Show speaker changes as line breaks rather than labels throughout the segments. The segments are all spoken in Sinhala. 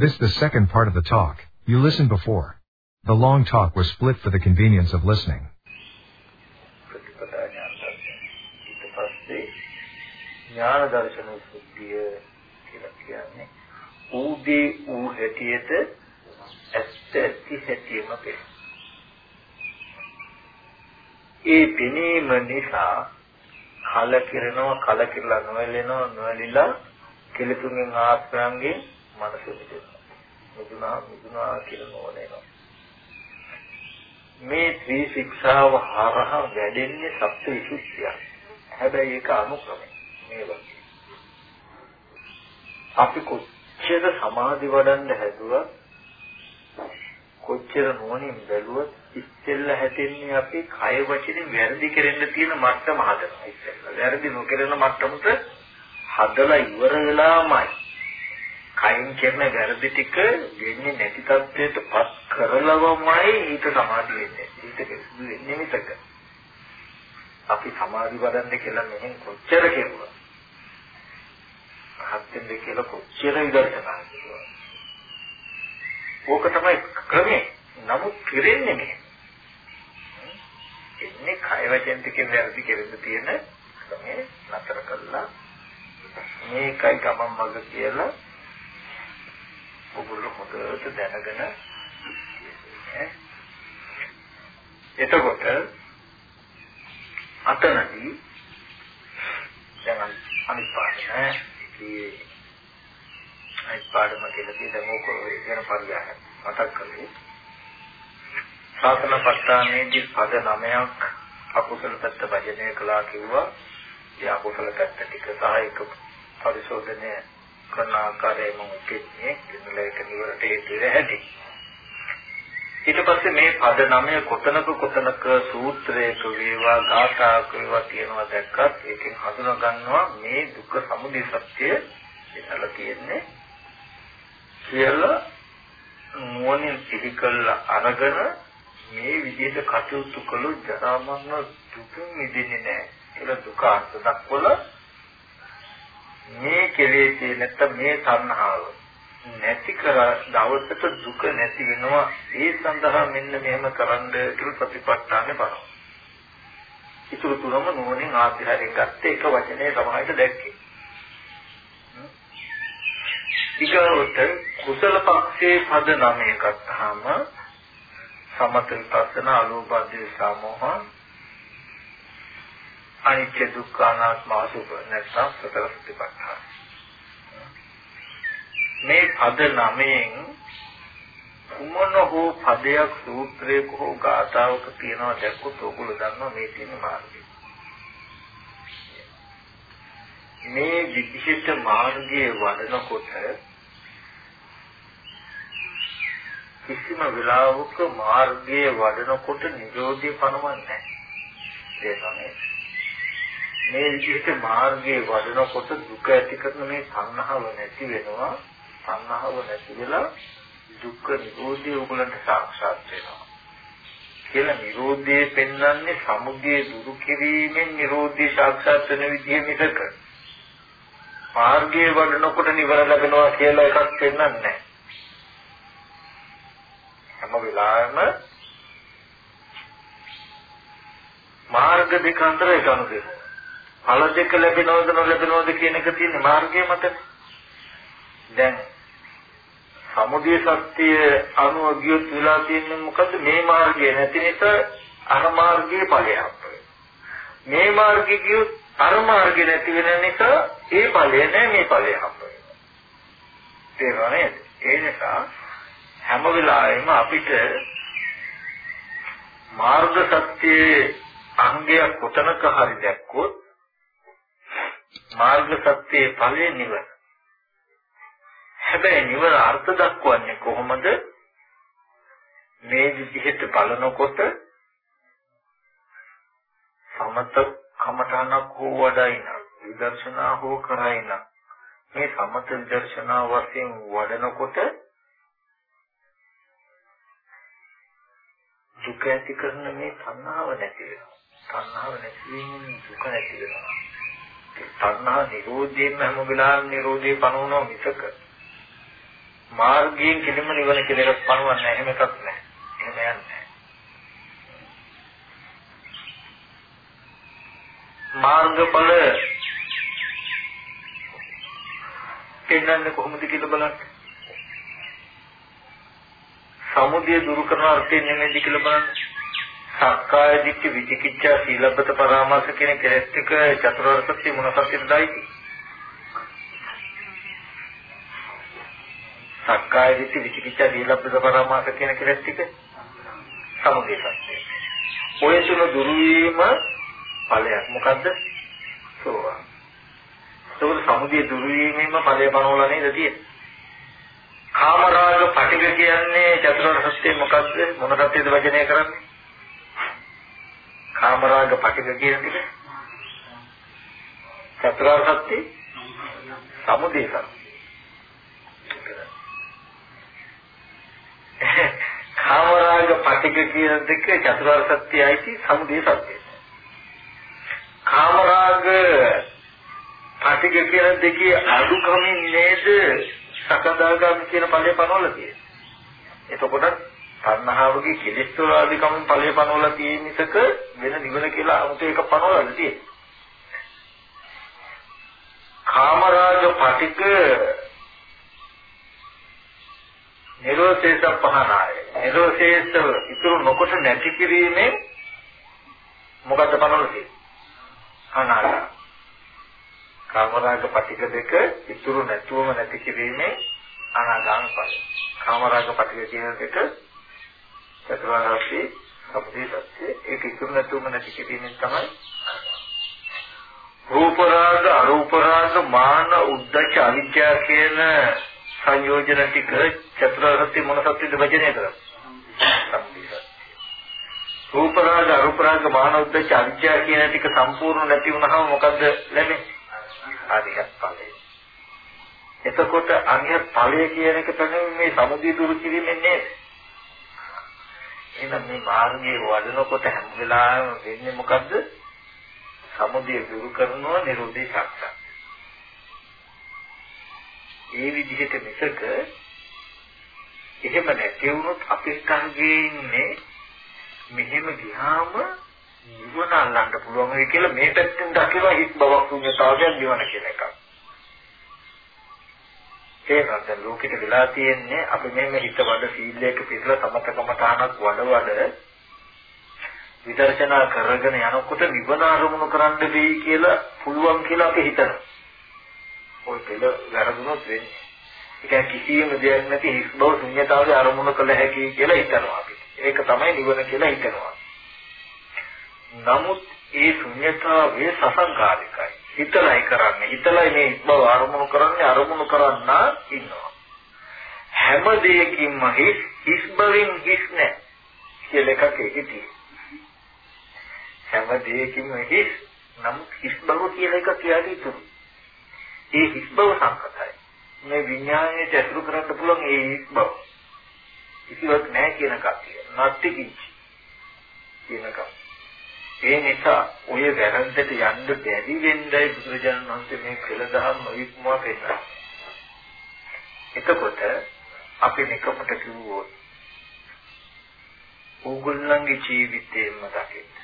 This the second part of the talk. You listened before. The long talk was split for the convenience of listening.
ප්‍රතිපදා ඥාන දර්ශනය. ඊට පස්සේ ඥාන දර්ශන සුද්ධිය කියලා කියන්නේ ඌදී ඌ හැටියට ඇත්ත ඇති හැටියම පෙනේ. ඒ පෙනීම නිසා කලකිරෙනවා කලකිරලා නොවැළෙනවා නොවැළිලා කෙලතුන්ගෙන් ආශ්‍රයන්ගෙන් මනස මිදෙනවා. මිදුණා මිදුණා කියලා නෝනෙනවා. මේ ත්‍රි ශික්ෂාව හරහා වැඩෙන්නේ සත්‍ය විසුද්ධිය. හැබැයි ඒක අනුක්‍රමයි. මේ වගේ. අපි කොච්චර සමාධි වඩන්න හැදුවා කොච්චර නුවණින් බැලුවත් ඉස්සෙල්ල හැදෙන්නේ අපි කය වචනේ වැරදි කරෙන්න තියෙන මට්ටම හදනවා ඉස්සෙල්ල. වැරදි නොකරන මට්ටමට හදලා ඉවර වෙලාමයි. කයින් කරන වැරදි ටික වෙන්නේ නැති තත්ත්වයට පත් කරලවමයි ඊට සමාධි වෙන්නේ. ඊට කිසිදු වෙන්නේ මිසක. අපි සමාධි වඩන්න කියලා මෙහෙන් කොච්චර කෙරුවා. හත්ෙන් දෙක කියලා කොච්චර විදර්ශනා කරුවා. ඕක තමයි ක්‍රමේ. නමුත් පිරෙන්නේ නැහැ. එන්නේ කය වචෙන් ටිකෙන් වැරදි කෙරෙන්න තියෙන ක්‍රමේ නතර කළා. මේකයි ගමන් මඟ කියලා ඔගොල්ලෝ හොඳට දැනගෙන එතකොට අතනදී දැන් අනිත් පාඩම ඉතින් අනිත් පාඩම කියලා තියෙන මොකද වෙන පරිගහන මතක් කරගන්න. සාසනපට්ඨානයේදී පද 9ක් අකුසල පැත්ත වජනය කළා කිව්වා. ඒ අකුසල පැත්ත ටික සහ එක පරිශෝධනය කරන ආකාරයම උකෙන්නේ ඉන්නලයක නිවරට හේතු වෙහැටි. ඊට පස්සේ මේ පද 9 කොතනක කොතනක සූත්‍රයක වේවා ගාථාක වේවා තියෙනවා දැක්කත් ඒකෙන් හඳුනා ගන්නවා මේ දුක්ඛ සමුදය සත්‍ය එතන තියෙන්නේ කියලා නුවණින් සිහි කළ අරගෙන මේ විදිහට කටයුතු කළොත් ජරා මරණ දුකින් මිදෙන්නේ නැහැ කියලා දුක අර්ථ දක්වල මේ කෙලෙසේ නැත්නම් මේ තණ්හාව නැති කර දවසට දුක නැති වෙනවා ඒ සඳහා මෙන්න මෙහෙම කරන්න කියලා ප්‍රතිපත්තානේ බලනවා. ඉතුරු තුනම නෝනින් ආධ්‍යාත්මික ගත්ත එක වචනේ සමාහිත දැක්කේ. ඊගොල්ලොත් කුසල පක්ෂයේ පද නමය ගත්තාම සමත විපස්සන අලෝභය සමෝහ අනිත්‍ය දුක්ඛ අනාත්ම අසුභ නැත්නම් සතර සතිපට්ඨාන මේ පද නමෙන් කුමන හෝ පදයක් සූත්‍රයක හෝ ගාථාවක තියෙනවා දැක්කොත් ඔයගොල්ලෝ දන්නවා මේ තියෙන මාර්ගය මේ විදිහට මාර්ගයේ වඩනකොට කිසිම වෙලාවක මාර්ගයේ වඩනකොට නිරෝධය පනවන්නේ නැහැ. මේ විදිහට මාර්ගයේ වඩනකොට දුක ඇති කරන මේ සංහව නැති වෙනවා. සංහව නැති වෙලා දුක්ඛ නිරෝධය උගලන්ට සාක්ෂාත් වෙනවා. කියලා නිරෝධයේ පෙන්වන්නේ සමුදය දුරු කිරීමෙන් නිරෝධය සාක්ෂාත් වෙන විදිහ මිසක මාර්ගයේ වඩනකොට නිවන ලැබෙනවා කියලා එකක් පෙන්වන්නේ නැහැ. හැම වෙලාවෙම මාර්ග දෙක අතර එක අනුදේ. ඵල දෙක ලැබෙනවද නොලැබෙනවද කියන එක තියෙන්නේ මාර්ගයේ මත. දැන් සමුදය සත්‍ය අනුව ගියොත් වෙලා තියෙන්නේ මොකද්ද මේ මාර්ගය නැති නිසා අර මාර්ගයේ ඵලයක්. මේ මාර්ගය ගියොත් අර මාර්ගය නැති වෙන නිසා ඒ ඵලය නැහැ මේ ඵලය හම්බ වෙනවා. තේරුණා නේද? ඒ නිසා හැම වෙලාවෙම අපිට මාර්ග සත්‍යයේ අංගයක් කොතනක හරි දැක්කොත් මාර්ග සත්‍යයේ ඵලය නිවන. හැබැයි නිවන අර්ථ දක්වන්නේ කොහොමද? මේ විදිහට බලනකොට සමත කමඨානක් හෝ වඩයින විදර්ශනා හෝ කරයින මේ සමත විදර්ශනා වශයෙන් වඩනකොට දුක ඇති කරන මේ තණ්හාව නැති වෙනවා. තණ්හාව නැති වීමෙන් දුක නැති වෙනවා. තණ්හා නිරෝධයෙන් හැම වෙලාවෙම නිරෝධේ පනවනවා මිසක මාර්ගයෙන් කෙලින්ම නිවන කියලා එකක් පනවන්නේ නැහැ. එහෙම එකක් නැහැ. එහෙම යන්නේ මාර්ගඵල පෙන්වන්නේ කොහොමද කියලා බලන්න. සමුදය දුරු කරන අර්ථය නෙමෙයිද කියලා බලන්න. සක්කාය දිට්ඨි විචිකිච්ඡා සීලබ්බත පරාමාස කියන කෙලෙස් ටික චතුරාර්ය සත්‍ය මොන සත්‍යයටදයි? සක්කාය දිට්ඨි විචිකිච්ඡා සීලබ්බත පරාමාස කියන කෙලෙස් ටික සමුදය සත්‍යය. ඔය තුන දුරු වීම ඵලයක්. මොකද්ද? සෝවාන්. ඒක සමුදය දුරු වීමෙන්ම ඵලය පනවලා නේද තියෙන්නේ? කාමරාග පටිග කියන්නේ චතුරාර්ය සත්‍ය මොකද්ද? මොන සත්‍යද වචනය කරන්නේ? කාමරාග පටිග කියන එක චතුරාර්ය සත්‍ය සමුදය සත්‍ය. කාමරාග පටිග කියන දෙක චතුරාර්ය සත්‍යයයි සමුදය සත්‍යයි. කාමරාග පටිග කියන දෙකේ අඩුකමින් නේද සකදාගාමි කියන ඵලය පනවලා තියෙන්නේ. එතකොට තණ්හාවගේ කෙලෙස් වල අධිකමින් ඵලය පනවලා තියෙන මිසක වෙන නිවන කියලා 아무ත එක පනවලා තියෙන්නේ. කාමරාග පටිග නිරෝධේස පහනාය. නිරෝධේස ඉතුරු නොකොට නැති කිරීමෙන් මොකද්ද පනවලා තියෙන්නේ? අනාගත කාමරාග පටික දෙක ඉතුරු නැතුවම නැති කිරීමේ අනාගාම ඵලය. කාමරාග පටික කියන දෙක චතුරාර්ය සමුදය සත්‍ය ඒක ඉතුරු නැතුවම නැති කිරීමෙන් තමයි රූප රාග අරූප රාග මාන උද්දච්ච අවිජ්ජා කියන සංයෝජන ටික චතුරාර්ය සත්‍ය මොන සත්‍යද වචනය කරන්නේ? සම්පූර්ණ සත්‍ය. රූප රාග අරූප රාග මාන උද්දච්ච අවිජ්ජා කියන ටික සම්පූර්ණ නැති වුණාම මොකද්ද ලැබෙන්නේ? අරියත් ඵලය. එතකොට අරියත් ඵලය කියන එක තමයි මේ සමුදය දුරු කිරීමෙන් නේද? එහෙනම් මේ මාර්ගයේ වඩනකොට හැම වෙලාවෙම වෙන්නේ මොකද්ද? සමුදය දුරු කරනවා නිරෝධය සාක්ෂාත්. ඒ විදිහට මිසක එහෙම නැති වුණොත් අපේ කංගේ ඉන්නේ මෙහෙම ගියාම නිවන අල්ලන්න පුළුවන් වෙයි කියලා මේ පැත්තෙන් දකිනවා හිත් බවක් ශුන්‍යතාවයක් නිවන කියන එක. ඒකත් ලෝකෙට වෙලා තියෙන්නේ අපි මෙහෙම හිත වඩ සීලයක පිළිලා සමතකම තහනක් වඩ වඩ විදර්ශනා කරගෙන යනකොට නිවන අරමුණු කරන්න වෙයි කියලා පුළුවන් කියලා අපි හිතනවා. ඔය පෙළ වැරදුනොත් වෙන්නේ. ඒක කිසියම් දෙයක් නැති හිස් බව ශුන්‍යතාවයේ අරමුණු කළ හැකි කියලා හිතනවා අපි. ඒක තමයි නිවන කියලා හිතනවා. නමුත් ඒ ශුන්‍යතාවයේ සසංකාරිකයි. හිතලයි කරන්නේ. හිතලයි මේ බව අරමුණු කරන්නේ අරමුණු කරන්නා ඉන්නවා. හැම දෙයකින්ම හිස් හිස් බවින් හිස් නැහැ කියලා එකක් ඒකේ තියෙනවා. හැම දෙයකින්ම හිස් නමුත් හිස් බව කියලා එකක් කියලාදී තුරු. ඒ හිස් බව සංකතයි. මේ විඥාණයට ඇතුළු කරන්න පුළුවන් ඒ හිස් බව. කිසිවක් නැහැ කියන කතිය. නැති කිච්චි කියන කතිය. ඒ නිසා ඔය වැරද්දට යන්න බැරි වෙන්නයි බුදුරජාණන් වහන්සේ මේ කළ දහම් නොවික්මවා පෙන්නන්නේ. එතකොට අපි නිකමට කිව්වොත් ඕගොල්ලන්ගේ ජීවිතේම දකින්න.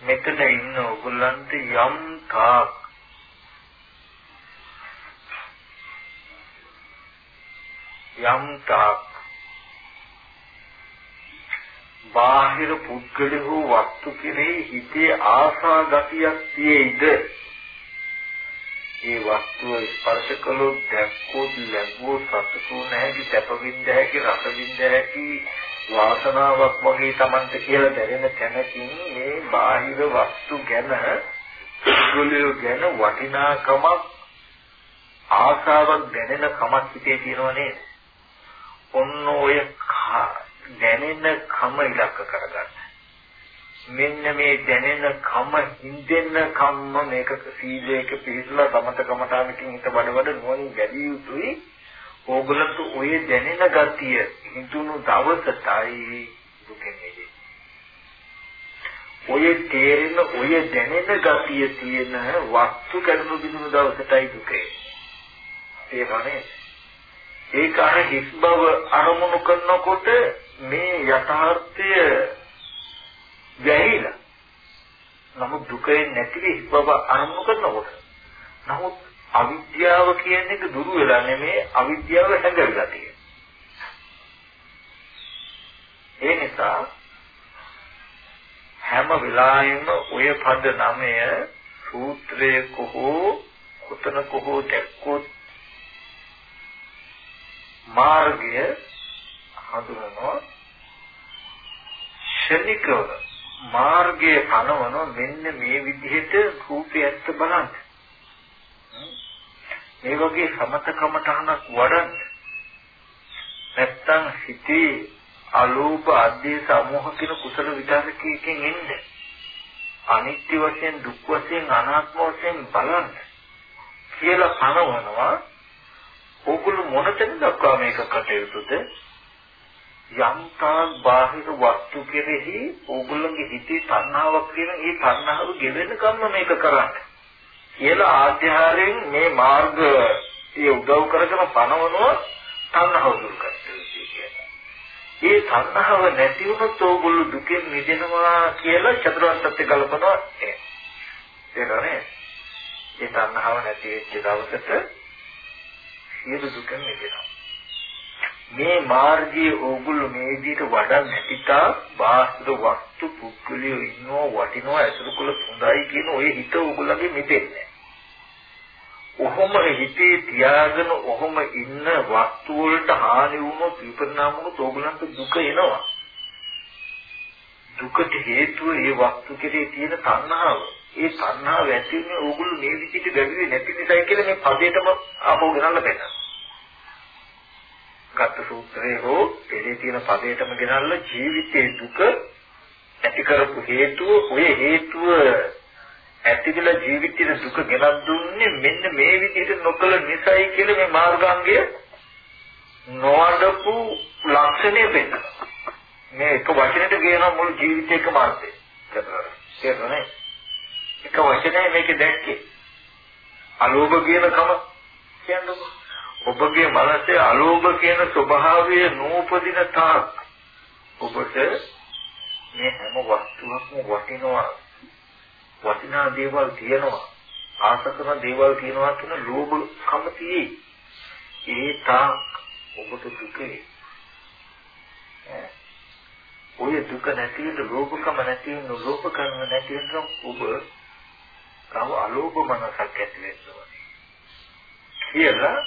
මෙතන ඉන්න ඕගොල්ලන්ට යම් තාක් යම් තාක් බාහිර පුද්ගලයෝ වස්තු කෙරෙහි හිතේ ආසා ගතියක් තියෙයිද ඒ වස්තුව ස්පර්ශ කළොත් දැක්කොත් ලැබුවොත් සතුටු නැහැකි සැපවින්ද හැකි රසවින්ද හැකි වාසනාවක් වගේ Tamante කියලා දැනෙන තැනකින් මේ බාහිර වස්තු ගැන පුද්ගලයෝ ගැන වටිනාකමක් ආසාවක් දැනෙන කමක් හිතේ තියෙනව නේද? ඔන්න ඔය දැනෙන කම ඉලක්ක කරගන්න. මෙන්න මේ දැනෙන කම හින්දෙන්න කම්ම මේක සීලයක පිළිසලා සමත කමඨානකින් හිත වඩවඩ නුවණින් වැඩි යුතුයි. ඕගලන්ට ඔය දැනෙන ගතිය හිතුණු දවසටයි දුකෙන්නේ. ඔය තේරෙන ඔය දැනෙන ගතිය තියෙන වස්තු කරුණු බිඳුන දවසටයි දුකේ. තේරෙන්නේ? ඒක අර හිස් බව අරමුණු කරනකොට මේ යථාර්ථය වැහිලා. නමුත් දුකේ නැති හිස් බව අරමුණු කරනකොට. නමුත් අවිද්‍යාව කියන එක දුරු වෙලා නෙමෙයි අවිද්‍යාව හැඟවිලා තියෙන්නේ. ඒ නිසා හැම වෙලාවෙම ඔය පද නමය සූත්‍රයේ කොහෝ කොතනක හෝ දැක්කොත් මාර්ගය හඳුනනවා ශනිකව මාර්ගයේ පනවන මෙන්න මේ විදිහට රූපය ඇත්ත බලන්න. මේ වගේ සමතකමටහනක් වඩන්න. නැත්තම් හිතේ අලෝභ අධ්‍යේ සමෝහ කියන කුසල විචාරකයෙන් එන්නේ. අනිත්‍ය වශයෙන් දුක් වශයෙන් අනාත්ම වශයෙන් බලන්න කියලා පනවනවා. ඕගොල්ලෝ මොනතෙන් දක්වා මේක කටයුතුද? යම්තා බාහිර වස්තු කෙරෙහි ඕගොල්ලෝගේ හිතේ තණ්හාවක් කියන ඒ තණ්හාව ගෙවෙන කම්ම මේක කරන්නේ. කියලා ආධ්‍යාරයෙන් මේ මාර්ගය උදව් කරගෙන පනවනවා තණ්හාව දුරු කරන්න. ඒ තණ්හාව නැති වුණොත් ඕගොල්ලෝ දුකෙන් මිදෙනවා කියලා චතුරාර්ය සත්‍ය කල්පනවා ඒ. ඒකනේ. ඒ තණ්හාව නැති වෙච්ච දවසට සියලු දුකෙන් මිදෙනවා. මේ මාර්ගයේ ඕගොල්ලෝ මේ විදිහට වඩා නැතිතා බාහිර වස්තු පුද්ගලියෝ ඉන්නෝ වටිනවා ඇසුරු කළ හොඳයි කියන ඔය හිත ඕගොල්ලන්ගේ මෙතෙන්නේ. ඔහොම හිතේ තියාගෙන ඔහොම ඉන්න වස්තු වලට හානි වුණොත් විපරිණාම වුණොත් ඕගලන්ට දුක එනවා. දුකට හේතුව ඒ වස්තු කෙරේ තියෙන තණ්හාව. ඒ තණ්හාව ඇති වෙන්නේ ඕගොල්ලෝ මේ විදිහට ගැඹුරේ නැති නිසායි කියලා මේ පදේටම ආපහු ගෙනල්ලා බෙන්නා. ගත්ත සූත්‍රයේ හෝ එලේ තියෙන පදේටම ගෙනල්ලා ජීවිතයේ දුක ඇති කරපු හේතුව ඔය හේතුව ඇතිදලා ජීවිතේ දුක ගෙනත් දුන්නේ මෙන්න මේ විදිහට නොකළ නිසායි කියලා මේ මාර්ගාංගය නොවඩපු ලක්ෂණය වෙන්න. මේ එක වචනෙට කියන මුළු ජීවිතේක මාර්ගය. තේරුණා එක වචනේ මේක දැක්කේ. අලෝභ කියන කම කියන්නේ ඔබගේ මනසේ අලෝභ කියන ස්වභාවය නූපදින තාක් ඔබට මේ හැම වස්තුවක්ම වටිනවා. වටිනා දේවල් තියෙනවා. ආස කරන දේවල් තියෙනවා කියන ලෝභකම තියෙයි. ඒ තා ඔබට දුකේ. ඔය දුක නැති වෙන ලෝභකම නැති වෙන ලෝභකම නැති වෙන ඔබ තව අලෝභ මනසක් ඇති වෙනවා කියලා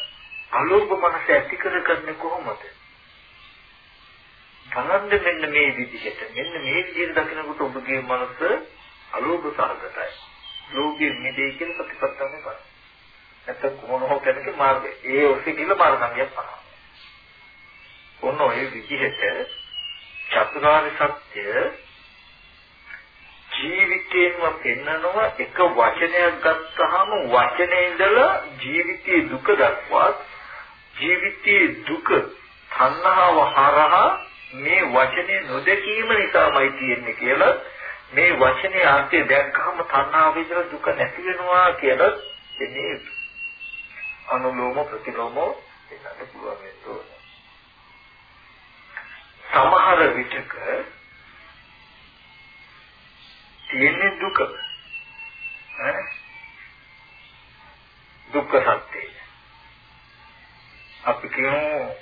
අලෝභ මනස ඇති කරගන්නේ කොහොමද බලන්න මෙන්න මේ විදිහට මෙන්න මේ විදිහට දකිනකොට ඔබගේ මනස අලෝභ සහගතයි. ලෝභයෙන් මිදෙයි කියන ප්‍රතිපත්තම කරා. නැත්නම් කොහොම හෝ කෙනෙක් මාර්ගය. ඒ ඔස්සේ කියලා මාර්ගංගයක් පනවා. ඔන්න ඔය විදිහට චතුරාර්ය සත්‍ය ජීවිතේම පෙන්නනවා එක වචනයක් ගත්තාම වචනේ ඉඳලා ජීවිතයේ දුක දක්වා ජීවිතයේ දුක තණ්හාව හරහා මේ වචනේ නොදැකීම නිසාමයි තියෙන්නේ කියලා මේ වචනේ අර්ථය දැක්කම තණ්හාව විතර දුක නැති වෙනවා කියලා එන්නේ අනුලෝම ප්‍රතිලෝම දෙන්නත් පුළුවන් වෙනවා. සමහර විටක තියෙන දුක ඈ දුක්ඛ සත්‍යය. අපි කියමු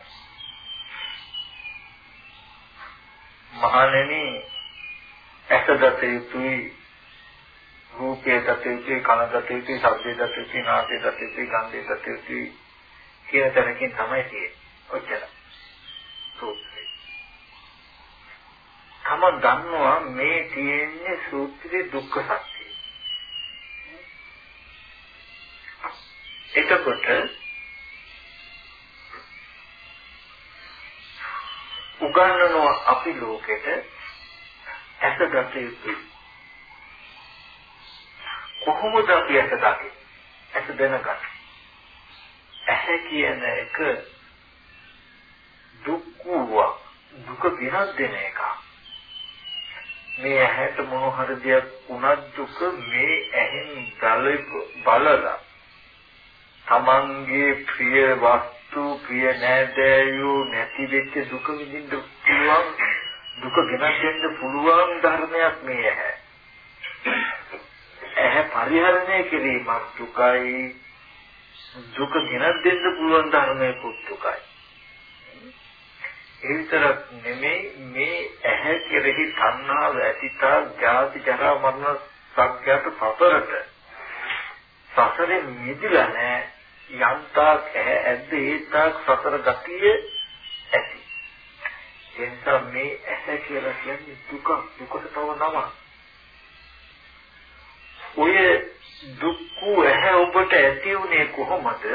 මහණෙනි ඇස දත යුතුයි රූපේ දත යුතුයි කන දත යුතුයි ශබ්දේ දත යුතුයි නාසය දත යුතුයි ගන්ධේ දත යුතුයි කියන තැනකින් තමයි තියෙන්නේ. ඔච්චර. සූත්‍රය. තම දන්නවා මේ තියෙන්නේ සූත්‍රයේ දුක්ඛ සත්‍යය. එතකොට උගන්වනවා අපි ලෝකෙට ඇස ගත යුතුයි. කොහොමද අපි ඇස දකින්නේ? ඇස දැනගන්න. ඇස කියන එක දුක් වූ දුක විනක් දෙන එක. මේ ඇහැට මොන හරි දෙයක් උනත් දුක මේ ඇහෙන් බලලා තමන්ගේ ප්‍රිය වස්තු ප්‍රිය නෑදෑයෝ නැති වෙච්ච දුක විඳින්න පුළුවන් දුක ගෙනත් දෙන්න පුළුවන් ධර්මයක් මේ ඇහැ. ඇහැ පරිහරණය කිරීමක් දුකයි දුක ගෙනත් දෙන්න පුළුවන් ධර්මයක් දුකයි. ඒ විතරක් නෙමෙයි මේ ඇහැ කෙරෙහි තණ්හාව ඇතිතා ජාති ජරා මරණ සත්‍යයට සතරට සසරෙන් මිදලා නැහැ යන්තාක් ඇහැ ඇද්ද ඒතාක් සතර ගතිය ඇති එනිසා මේ ඇහැ කියලා කියන්නේ දුක දුකට තව නම ඔය දුක් ඇහැ ඔබට ඇති උනේ කොහොමද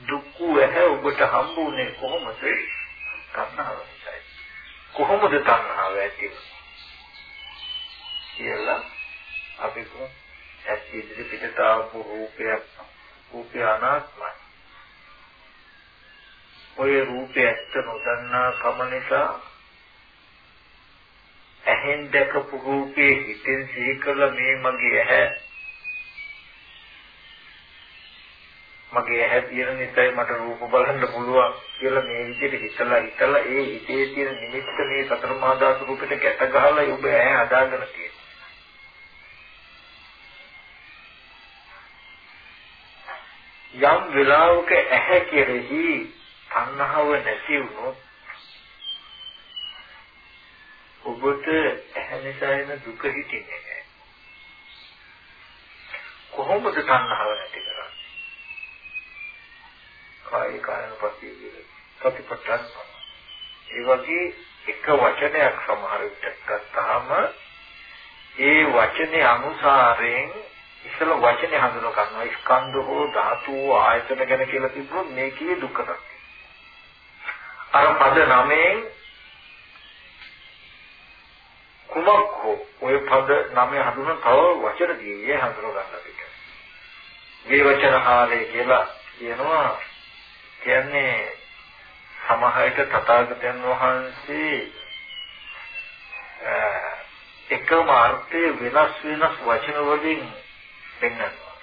දුක් ඇහැ ඔබට හම්බ උනේ කොහොමද? තණ්හාව නිසායි. කොහොමද තණ්හාව ඇති කියලා අපි කො ඇස් ඉදිරි පිටට ආපු රූපයක් රූපය අනාත්මයි. ඔය රූපය ඇත්ත නොදන්නා කම නිසා ඇහෙන් දැකපු රූපේ හිතෙන් සිහි කළ මේ මගේ ඇහැ මගේ ඇහැ තියෙන නිසායි මට රූප බලන්න පුළුවන් කියලා මේ විදිහට හිතලා හිතලා ඒ හිතේ තියෙන නිමිත්ත මේ සතර මහා ධාතු රූපෙට ගැට ගහලා ඔබ ඇහැ හදාගෙන තියෙනවා යම් වෙලාවක ඇහැ කෙරෙහි තණ්හාව නැති වුණොත් ඔබට ඇහැ නිසා එන දුක හිතෙන්නේ නැහැ. කොහොමද තණ්හාව නැති කරන්නේ? කාය කායනුපස්සී කියලා. සතිපට්ඨාන ඒ වගේ එක වචනයක් සමහර විට ගත්තාම ඒ වචනේ අනුසාරයෙන් ඉස්සල වචනේ හඳුන ගන්නවා ස්කන්ධ හෝ ධාතු ආයතන ගැන කියලා තිබුණොත් මේකේ දුක්ඛ සත්‍ය. අර පද නමෙන් කුමක් හෝ ඔය පද නමේ හඳුනන තව වචන දීයේ හඳුන ගන්න පිට. මේ වචන ආලේ කියලා කියනවා කියන්නේ සමහරට තථාගතයන් වහන්සේ එකම අර්ථයේ වෙනස් වෙනස් වචන වලින් පෙන්වනවා.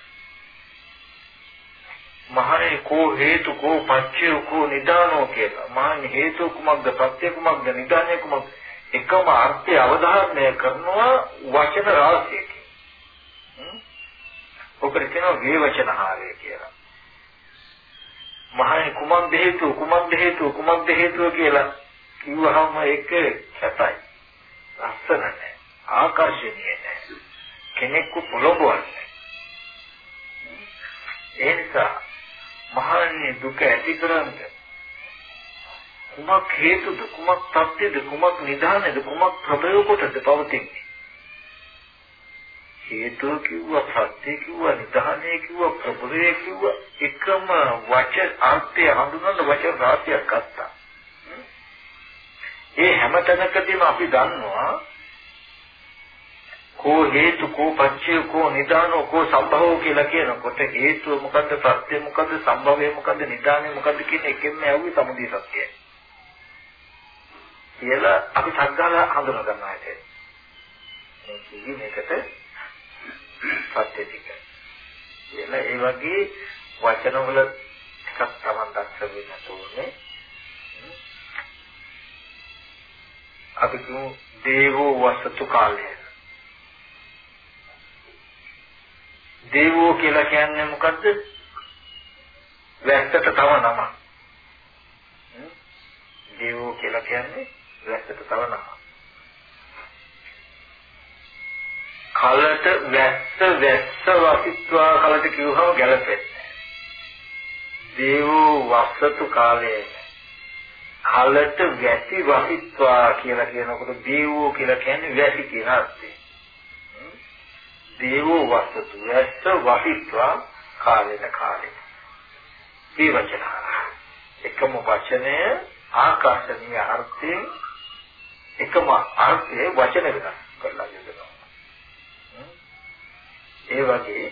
මහණේ කෝ හේතු කෝ පච්චය කෝ නිදානෝ කියලා. මහණේ හේතු කුමක්ද පත්‍ය කුමක්ද නිදානය කුමක්ද එකම අර්ථය අවධාරණය කරනවා වචන රාශියකින්. ඔකට කියනවා වේවචනහාරය කියලා. මහණේ කුමක්ද හේතුව කුමක්ද හේතුව කුමක්ද හේතුව කියලා කිව්වහම ඒක සැපයි. ලස්සන නැහැ. ආකර්ෂණීය නැහැ. කෙනෙක්ව පොළඹවන්නේ. ඒ නිසා මහන්නේ දුක ඇති කරන්නේ කුමක් හේතුද? කුමක් තත්ත්වද කුමක් නිදානද කුමක් ප්‍රබයකොටද පවතින්නේ? හේතුව කිව්වා සත්‍ය කිව්වා නිධානය කිව්වා ප්‍රබලය කිව්වා. එකම වචන අර්ථය හඳුනන වචන රාශියක් ගත්තා. ඒ හැම තැනකදීම අපි දන්නවා කෝ හේතු කෝ පච්චය කෝ නිදානෝ කෝ සම්භවෝ කියලා කියනකොට හේතුව මොකද්ද ප්‍රත්‍ය මොකද්ද සම්භවය මොකද්ද නිදානය මොකද්ද කියන එකෙන්ම ඇව්වේ සමුදය සත්‍යයි. කියලා අපි සත්‍යාල හඳුනා ගන්නවා ඇයි. මේ කියන්නේ සත්‍ය ටික. කියලා ඒ වගේ වචනවල ටිකක් Taman දක්ෂ වෙන්න ඕනේ. අපි කියමු දේවෝ වසතු කාලය. දේවෝ කියලා කියන්නේ මොකද්ද? වැස්සට තව නම. දේවෝ කියලා කියන්නේ වැස්සට තව නම. කලට වැස්ස වැස්ස වසිත්වා කලට කිව්වම ගැලපෙන්නේ දේවෝ වස්සතු කාලයේ කලට වැසි වසිත්වා කියලා කියනකොට දේවෝ කියලා කියන්නේ වැසි කියන අර්ථය දේවෝ වස්සතු වැස්ස වසිත්වා කාලෙට කාලෙ. මේ වචන එකම වචනය ආකාශනීය අර්ථයෙන් එකම අර්ථයේ වචන වෙනස් කරලා යොදනවා ඒ වගේ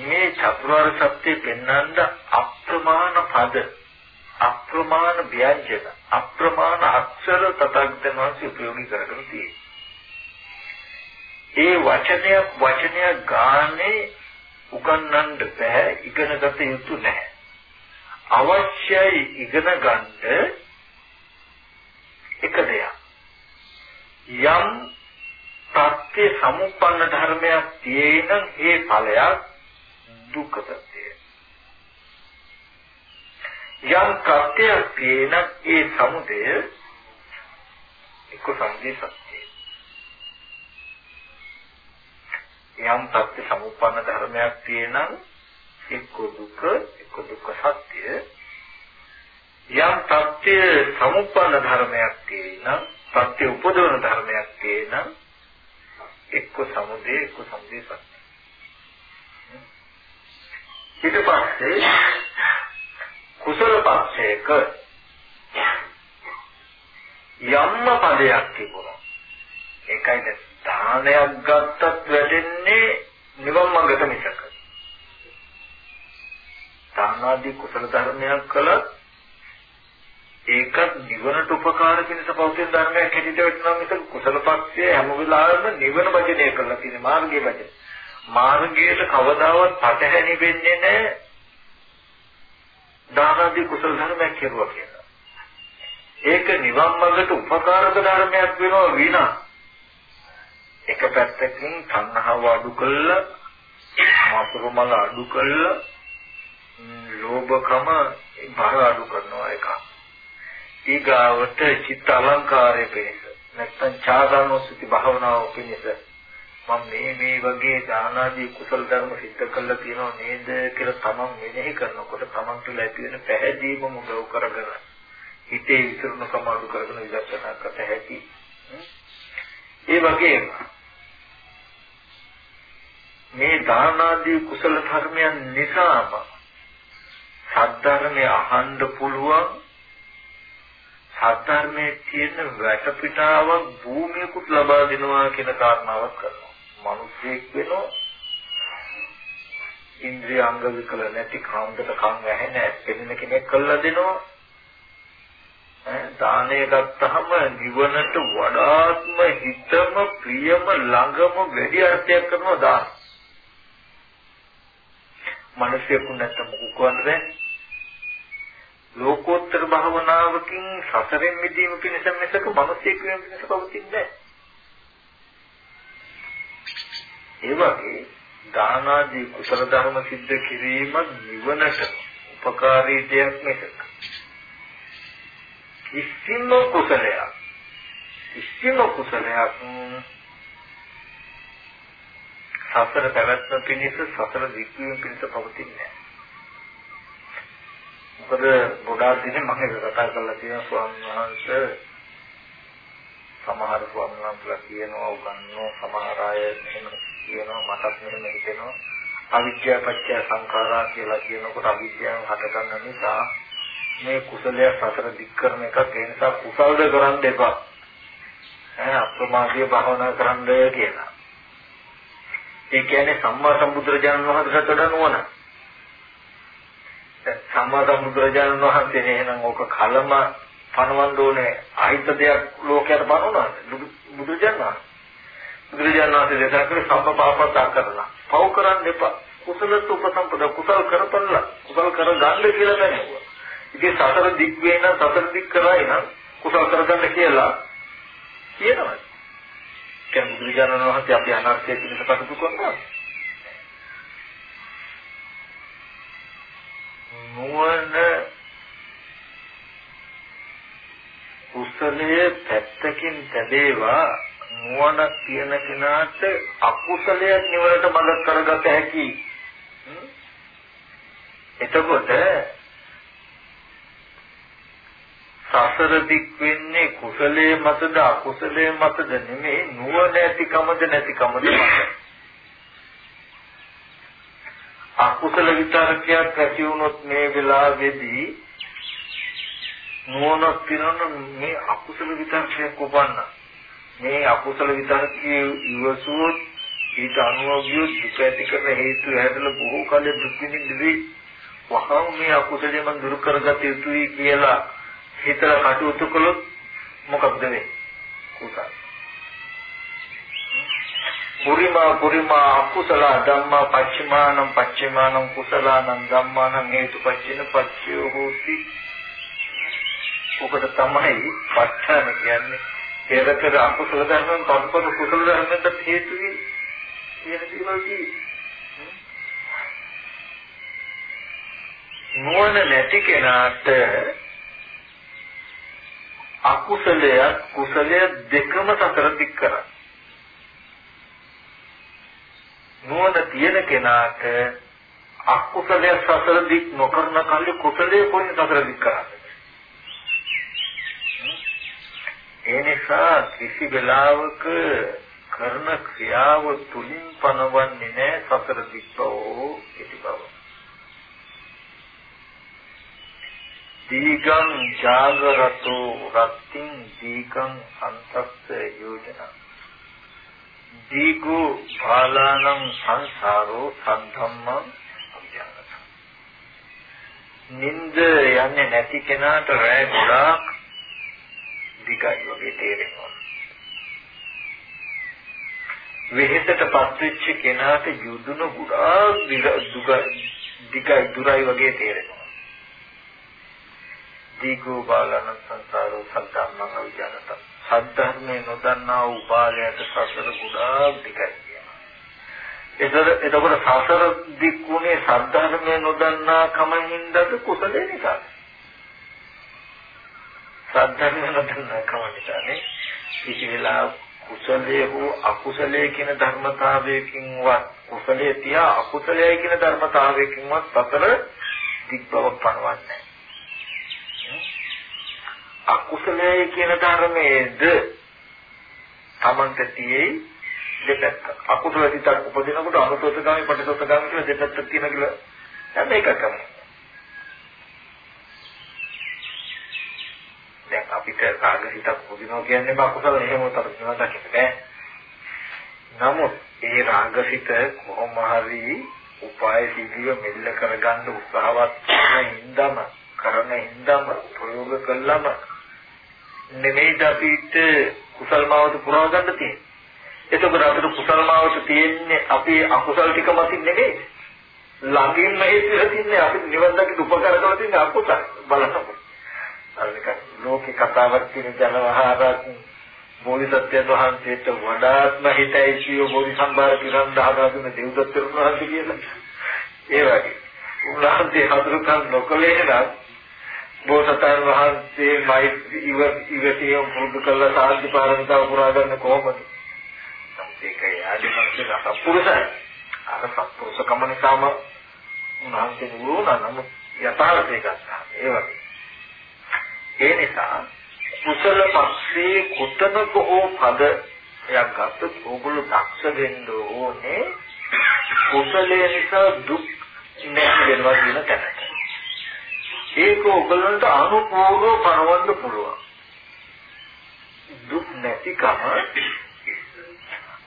මේ චතුරාර්ය සත්‍ය පෙන්වන්න අප්‍රමාණ පද අප්‍රමාණ ව්‍යංජන අප්‍රමාණ අක්ෂර තථාගතයන් වහන්සේ ප්‍රයෝගී කරගෙන තියෙනවා. ඒ වචනයක් වචනයක් ගානේ උගන්වන්න බෑ ඉගෙනගත යුතු නැහැ. අවශ්‍යයි ඉගෙන ගන්න එක දෙයක්. යම් ප්‍රත්‍ය සමුප්පන්න ධර්මයක් තියෙන ඒ ඵලයක් දුක්ඛ සත්‍යය. යම් ප්‍රත්‍යක් තියෙන ඒ සමුදය එක්ක සංදී සත්‍යය. යම් ප්‍රත්‍ය සමුප්පන්න ධර්මයක් තියෙන එක්ක දුක එක්ක දුක්ඛ සත්‍ය. යම් ප්‍රත්‍ය සමුප්පන්න ධර්මයක් තියෙන ප්‍රත්‍ය උපදවන ධර්මයක් තියෙන එක්ක සමුදය එක්ක සමුදය සත්‍ය. ඊට පස්සේ කුසල පක්ෂයක යම්ම පදයක් තිබුණා. ඒකයි දැන් දානයක් ගත්තත් වැටෙන්නේ නිවන් මඟට මිසක දානාදී කුසල ධර්මයක් කළත් ඒකත් නිවනට උපකාර වෙනස පෞද්ගල ධර්මයක් හැටියට වෙනවා මිසක කුසල පක්ෂයේ හැම වෙලාවෙම නිවන වචනය කරලා තියෙන මාර්ගයේ වචන. මාර්ගයට කවදාවත් පටහැනි වෙන්නේ නැහැ. දානදී කුසල ධර්මයක් කෙරුවා කියලා. ඒක නිවන් මාර්ගට උපකාරක ධර්මයක් වෙනවා විනා. එක පැත්තකින් තණ්හාව අඩු කළා, මාතුරු මල අඩු කළා, ලෝභකම බර අඩු කරනවා එකක්. ඊගාවට චිත්ත අලංකාරය පිණිස නැත්නම් චාගානෝසති භාවනාව පිණිස මම මේ මේ වගේ දානාදී කුසල ධර්ම සිද්ධ කළා තියෙනව නේද කියලා තමන් මෙනෙහි කරනකොට තමන් තුළ ඇති වෙන පැහැදීමම උදව් කරගෙන හිතේ විසිරුණකම අඩු කරගෙන විදර්ශනා කරත හැකි ඒ වගේම මේ දානාදී කුසල ධර්මයන් නිසාම සද්ධර්මය අහන්න පුළුවන් සත්‍යර්මයේ තියෙන වැටපිටාවක් භූමියකුත් ලබා දෙනවා කියන කාරණාවක් කරනවා. මිනිසෙක් වෙනවා ඉන්ද්‍රිය අංග විකල නැති කාන්දට කන් ඇහෙන ඇස්පෙන්න කෙනෙක් කළා දෙනවා. දානය ගත්තහම නිවනට වඩාත්ම හිතම ප්‍රියම ළඟම වැඩි අර්ථයක් කරනවා දාන. මිනිස්සුෙකුට නැත්තම් මොකක්වත් බෑ. ලෝකෝත්තර භවනාවකින් සසරෙන් මිදීම පිණිස මෙසක මිනිස්සෙක් වීම පිණිස පවතින්නේ නැහැ. ඒ වගේ දාන ආදී කුසල ධර්ම සිද්ධ කිරීම නිවනට උපකාරී දෙයක් නෙක. කිසිම කුසලයක් කිසිම කුසලයක් සසර පැවැත්ම පිණිස සසර දික්වීම පිණිස පවතින්නේ නැහැ. මොකද ගොඩාක් දිනේ මම ඒක කතා කරලා තියෙනවා ස්වාමීන් වහන්සේ. සමහර ස්වාමීන් වහන්සේලා කියනවා උගන්වන සමහර අය මෙහෙම කියනවා මටත් මෙහෙම හිතෙනවා. අවිද්‍යාව පත්‍ය සංඛාරා කියලා කියනකොට අවිද්‍යාව හටගන්න නිසා මේ කුසලය සතර දික් කරන එකක් ඒ නිසා කුසල්ද කරන්න එපා. ඈ අප්‍රමාදීය භාවනා කරන්න කියලා. ඒ කියන්නේ සම්මා සම්බුදුරජාණන් වහන්සේට වඩා නුවණ සම්මා සම්බුදුරජාණන් වහන්සේ එහෙනම් ඕක කලම පණවන්න ඕනේ අහිත දෙයක් ලෝකයට පණවනවාද බුදුරජාණන් බුදුරජාණන් වහන්සේ දේශනා කරේ සම්ම පාපතා කරලා. පව් කරන්න එපා. කුසලත් උපසම්පද කුසල් කරපළා කුසල් කර ගන්න කියලා දැනෙනවා ඉතින් සතර දික් වෙන සතර දික් කරයි නම් කුසල් කරගන්න කියලා කියනවා. දැන් බුදුරජාණන් වහන්සේ අපි අනාර්ථය පිළිස කටයුතු කරනවා නුවණ කුසලයේ පැත්තකින් තැබේවා නුවණ තියෙන කෙනාට අකුසලයක් නිවනට මඟ කරගත හැකි. එතකොට සසර දික් වෙන්නේ කුසලයේ මතද අකුසලයේ මතද නෙමෙයි නුවණ ඇතිකමද නැතිකමද මත. අකුසල විතරකයක් ඇති වුණොත් මේ වෙලාවේදී නුවණක් පිරන මේ අකුසල විතරකයක් උපන්න මේ අකුසල විතරකයේ ඉවසුවොත් ඊට අනුව ගියොත් දුක ඇති කරන හේතු හැදලා බොහෝ කල දුක් විඳින්නේ වහම මේ අකුසලයේ මන් දුරු කරගත යුතුයි කියලා හිතලා කටයුතු කළොත් මොකක්ද වෙන්නේ? කුසල. පුරිමා පුරිමා අකුසල ධම්මා පච්චමානං පච්චමානං කුසලානං ධම්මානං හේතුපච්චින පච්චයෝ හෝති. ඔකට තමයි ප ဋ ාණ කියන්නේ. පෙර පෙර අකුසල ධර්මයන් පස්පස් කුසල ධර්මයන්ට හේතු වෙන්නේ. කියන දේවල් නුවණ නැති කෙනාට අකුසලය කුසලය දෙකම සතර දික් කරා. නුවණ තියෙන කෙනාට අකුසලය සතර දික් නොකරන කල්ලි කුසලයේ කොයින් සතර දික් කරන්නේ? ඒ නිසා කිසි වෙලාවක කරන ක්‍රියාව තුලින් පනවන්නේ නැහැ සතර දික් බව ඉති බව. දීගං ජාගරතෝ රත්තිං දීගං අන්තස්ස යෝජනා. දීගෝ බාලානං සංසාරෝ සම්ධම්මං නින්ද යන්නේ නැති කෙනාට රැය ගොඩාක් දිගයි වගේ තේරෙනවා. වෙහෙසටපත් වෙච්ච කෙනාට යුදුන ගොඩාක් දිගයි දුරයි වගේ තේරෙනවා. දීගෝ බාලන සංසාරෝ සද්ධම්මං අවිජනත. සද්ධර්මේ නොදන්නා වූ බාලයට සසර ගොඩාක් දිගයි එතකොට එතකොට සසර දික්ුණේ සද්ධර්මයේ නොදන්නා කමින්දද කුසලේ නිසා? සද්ධර්මයේ නොදන්නා කම නිසානේ කිසි වෙලාව කුසලයේ හෝ අකුසලයේ කියන ධර්මතාවයකින්වත් කුසලයේ තියා අකුසලයේ කියන ධර්මතාවයකින්වත් සතර දික් බව පනවන්නේ අකුසලයේ කියන ධර්මයේද තමන්ට තියෙයි දෙපැත්ත. අකුසල සිතක් උපදිනකොට අනුසෝතගාමී පටිසෝතගාමී කියලා දෙපැත්තක් තියෙන කියලා දැන් මේක කරමු. දැන් අපිට රාග සිතක් උපදිනවා කියන්නේ අකුසල එහෙම තරනවා දකින්නේ නමුත් ඒ රාග සිත කොහොම හරි උපාය සිද්ධිය මෙල්ල කරගන්න උත්සාහවත් වෙන හින්දාම කරන හින්දාම ප්‍රයෝග කළාම නෙමෙයිද අපිට කුසල් මාවත පුරව ගන්න තියෙන්නේ. එතකොට අපිට කුසල් මාවත තියෙන්නේ අපි අකුසල් ටික මතින් නෙමෙයි. ළඟින්ම හේතුලා තින්නේ අපි නිවන් දකිට උපකාර කරලා තින්නේ අකුසල් බලන්න. අර නිකන් ලෝකේ කතාවක් තියෙන ජනවහරක් බෝධිසත්වයන් වහන්සේට වඩාත්ම හිතයි සියෝ බෝධි සම්භාර පිරන් දහදාතුන දෙව්දත්තරුන් වහන්සේ කියලා. ඒ වගේ. උන්වහන්සේ හතුරුකම් නොකලේ නම් බෝසතාණන් වහන්සේ මෛත්‍රී ඉවතියම් පුරුදු කළා සාන්ති පාරමිතාව පුරා ගන්න කොහොමද? ඒක යාදිමන්සේ සත්පුරුෂයි. අර සත්පුරුෂකම නිසාම උන්වහන්සේ නුරුණා නම් යථාර්ථය ගත්තා. ඒ වගේ. ඒ නිසා කුසල පස්සේ කුතනක හෝ පද එයක් ගත්තොත් ඕගොල්ලෝ දක්ෂ වෙන්න ඕනේ කුසලයේ නිසා දුක් නැති වෙනවා කියන තැනට. ඒක ඔයගලන්ට අනුපූර්ව පනවන්න පුළුවන්. දුක් නැතිකම